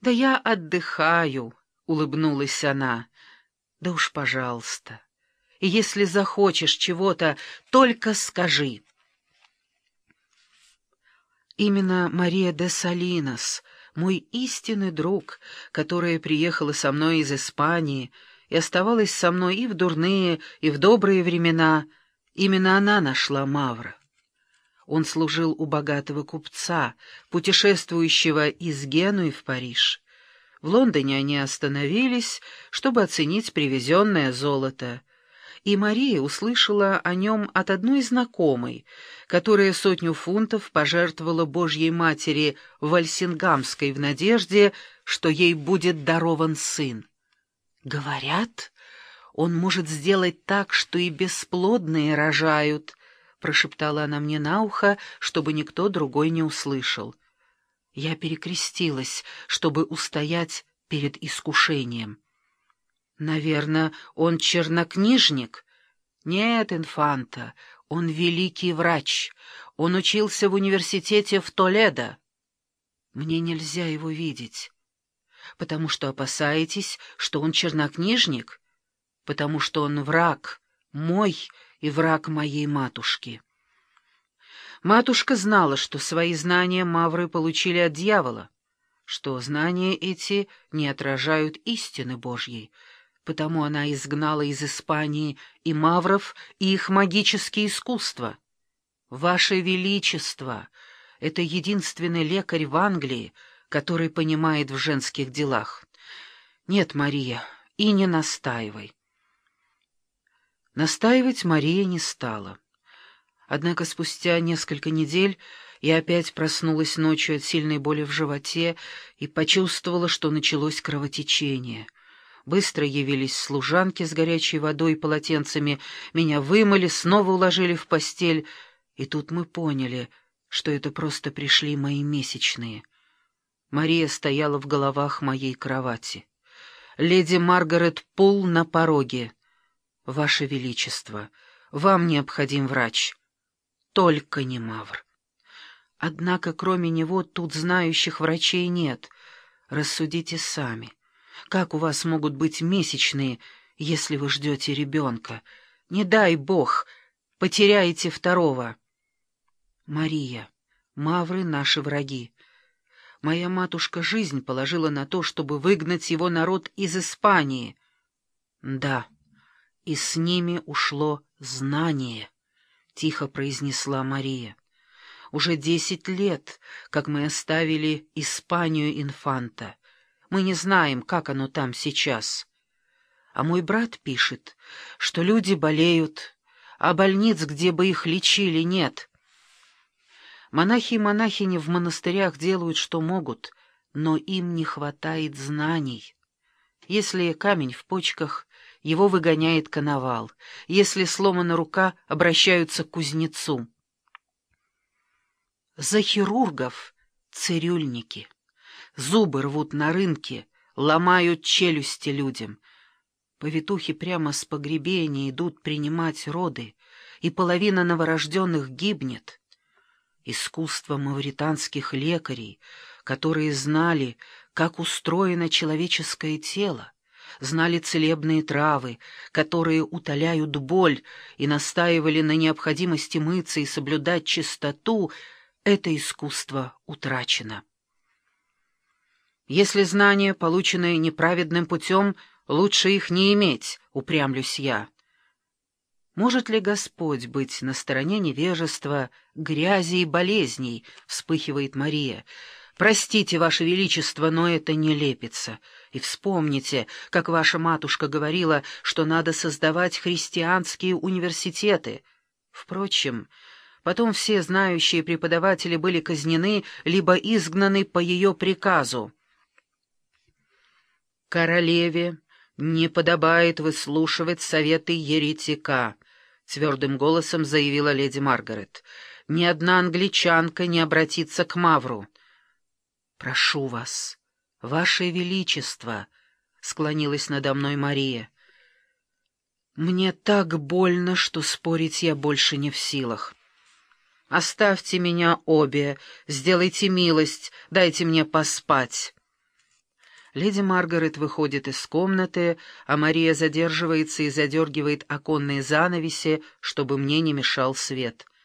«Да я отдыхаю», — улыбнулась она. «Да уж, пожалуйста. И если захочешь чего-то, только скажи». Именно Мария де Салинос, мой истинный друг, которая приехала со мной из Испании и оставалась со мной и в дурные, и в добрые времена, именно она нашла Мавра. Он служил у богатого купца, путешествующего из Генуи в Париж. В Лондоне они остановились, чтобы оценить привезенное золото. И Мария услышала о нем от одной знакомой, которая сотню фунтов пожертвовала Божьей Матери Вальсингамской в надежде, что ей будет дарован сын. «Говорят, он может сделать так, что и бесплодные рожают», — прошептала она мне на ухо, чтобы никто другой не услышал. Я перекрестилась, чтобы устоять перед искушением. «Наверное, он чернокнижник?» «Нет, инфанта, он великий врач. Он учился в университете в Толедо». «Мне нельзя его видеть». «Потому что опасаетесь, что он чернокнижник?» «Потому что он враг, мой и враг моей матушки. Матушка знала, что свои знания мавры получили от дьявола, что знания эти не отражают истины Божьей, потому она изгнала из Испании и мавров, и их магические искусства. Ваше Величество — это единственный лекарь в Англии, который понимает в женских делах. Нет, Мария, и не настаивай. Настаивать Мария не стала. Однако спустя несколько недель я опять проснулась ночью от сильной боли в животе и почувствовала, что началось кровотечение. Быстро явились служанки с горячей водой и полотенцами, меня вымыли, снова уложили в постель, и тут мы поняли, что это просто пришли мои месячные. Мария стояла в головах моей кровати. Леди Маргарет Пул на пороге — «Ваше Величество, вам необходим врач. Только не Мавр. Однако кроме него тут знающих врачей нет. Рассудите сами. Как у вас могут быть месячные, если вы ждете ребенка? Не дай бог, потеряете второго». «Мария, Мавры — наши враги. Моя матушка жизнь положила на то, чтобы выгнать его народ из Испании». «Да» и с ними ушло знание», — тихо произнесла Мария. «Уже десять лет, как мы оставили Испанию инфанта. Мы не знаем, как оно там сейчас. А мой брат пишет, что люди болеют, а больниц, где бы их лечили, нет. Монахи и монахини в монастырях делают, что могут, но им не хватает знаний. Если камень в почках, его выгоняет коновал. Если сломана рука, обращаются к кузнецу. За хирургов цирюльники. Зубы рвут на рынке, ломают челюсти людям. Повитухи прямо с погребения идут принимать роды, и половина новорожденных гибнет. Искусство мавританских лекарей, которые знали, как устроено человеческое тело, знали целебные травы, которые утоляют боль и настаивали на необходимости мыться и соблюдать чистоту, это искусство утрачено. Если знания, полученные неправедным путем, лучше их не иметь, упрямлюсь я. Может ли Господь быть на стороне невежества, грязи и болезней, вспыхивает Мария, — Простите, Ваше Величество, но это не лепится. И вспомните, как ваша матушка говорила, что надо создавать христианские университеты. Впрочем, потом все знающие преподаватели были казнены, либо изгнаны по ее приказу. Королеве не подобает выслушивать советы еретика, — твердым голосом заявила леди Маргарет. Ни одна англичанка не обратится к Мавру. «Прошу вас, ваше величество», — склонилась надо мной Мария. «Мне так больно, что спорить я больше не в силах. Оставьте меня обе, сделайте милость, дайте мне поспать». Леди Маргарет выходит из комнаты, а Мария задерживается и задергивает оконные занавеси, чтобы мне не мешал свет —